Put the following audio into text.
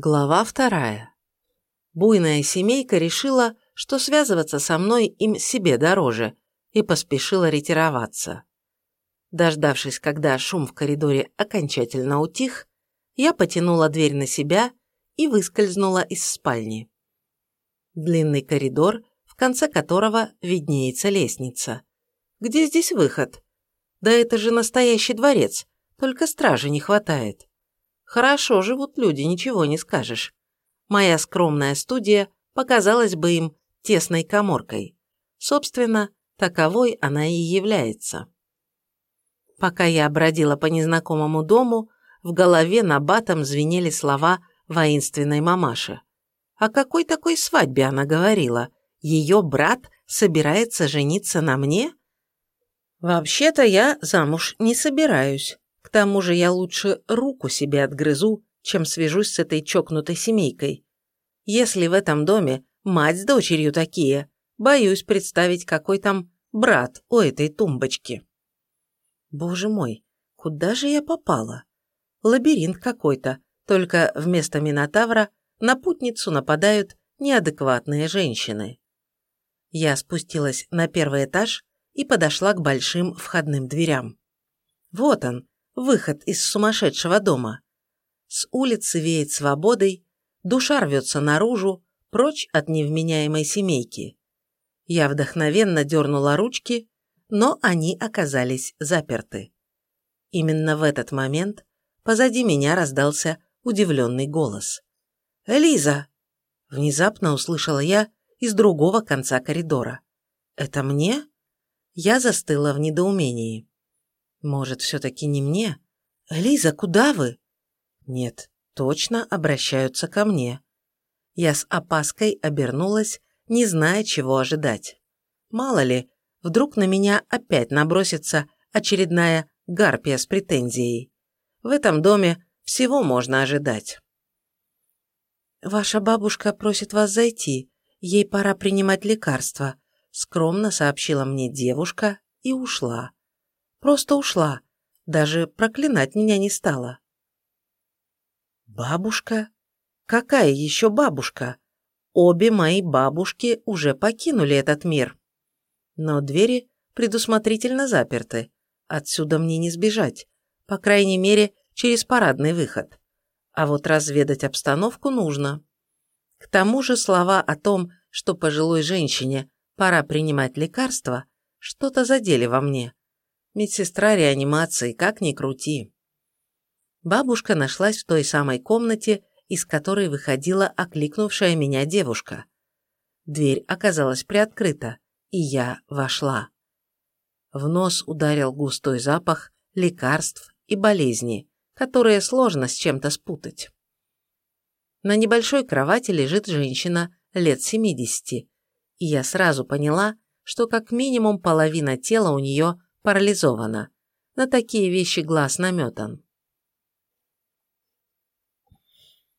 Глава вторая. Буйная семейка решила, что связываться со мной им себе дороже, и поспешила ретироваться. Дождавшись, когда шум в коридоре окончательно утих, я потянула дверь на себя и выскользнула из спальни. Длинный коридор, в конце которого виднеется лестница. Где здесь выход? Да это же настоящий дворец, только стражи не хватает. Хорошо живут люди, ничего не скажешь. Моя скромная студия показалась бы им тесной коморкой. Собственно, таковой она и является. Пока я бродила по незнакомому дому, в голове на батом звенели слова воинственной мамаши. О какой такой свадьбе она говорила? Ее брат собирается жениться на мне? Вообще-то я замуж не собираюсь. К тому же я лучше руку себе отгрызу, чем свяжусь с этой чокнутой семейкой. Если в этом доме мать с дочерью такие, боюсь представить, какой там брат у этой тумбочки. Боже мой, куда же я попала? Лабиринт какой-то, только вместо Минотавра на путницу нападают неадекватные женщины. Я спустилась на первый этаж и подошла к большим входным дверям. Вот он, выход из сумасшедшего дома. С улицы веет свободой, душа рвется наружу, прочь от невменяемой семейки. Я вдохновенно дернула ручки, но они оказались заперты. Именно в этот момент позади меня раздался удивленный голос. «Элиза!» – внезапно услышала я из другого конца коридора. «Это мне?» Я застыла в недоумении. Может, все-таки не мне? Лиза, куда вы? Нет, точно обращаются ко мне. Я с опаской обернулась, не зная, чего ожидать. Мало ли, вдруг на меня опять набросится очередная гарпия с претензией. В этом доме всего можно ожидать. «Ваша бабушка просит вас зайти. Ей пора принимать лекарства», – скромно сообщила мне девушка и ушла. Просто ушла. Даже проклинать меня не стала. Бабушка? Какая еще бабушка? Обе мои бабушки уже покинули этот мир. Но двери предусмотрительно заперты. Отсюда мне не сбежать. По крайней мере, через парадный выход. А вот разведать обстановку нужно. К тому же слова о том, что пожилой женщине пора принимать лекарства, что-то задели во мне. Медсестра реанимации, как ни крути. Бабушка нашлась в той самой комнате, из которой выходила окликнувшая меня девушка. Дверь оказалась приоткрыта, и я вошла. В нос ударил густой запах лекарств и болезни, которые сложно с чем-то спутать. На небольшой кровати лежит женщина лет 70, и я сразу поняла, что как минимум половина тела у нее парализована. На такие вещи глаз наметан.